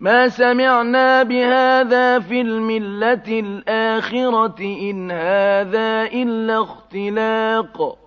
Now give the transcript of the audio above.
مَا سَمِعْنَا بِهَٰذَا فِي الْمِلَّةِ الْآخِرَةِ إِنْ هَٰذَا إِلَّا اخْتِلَاقٌ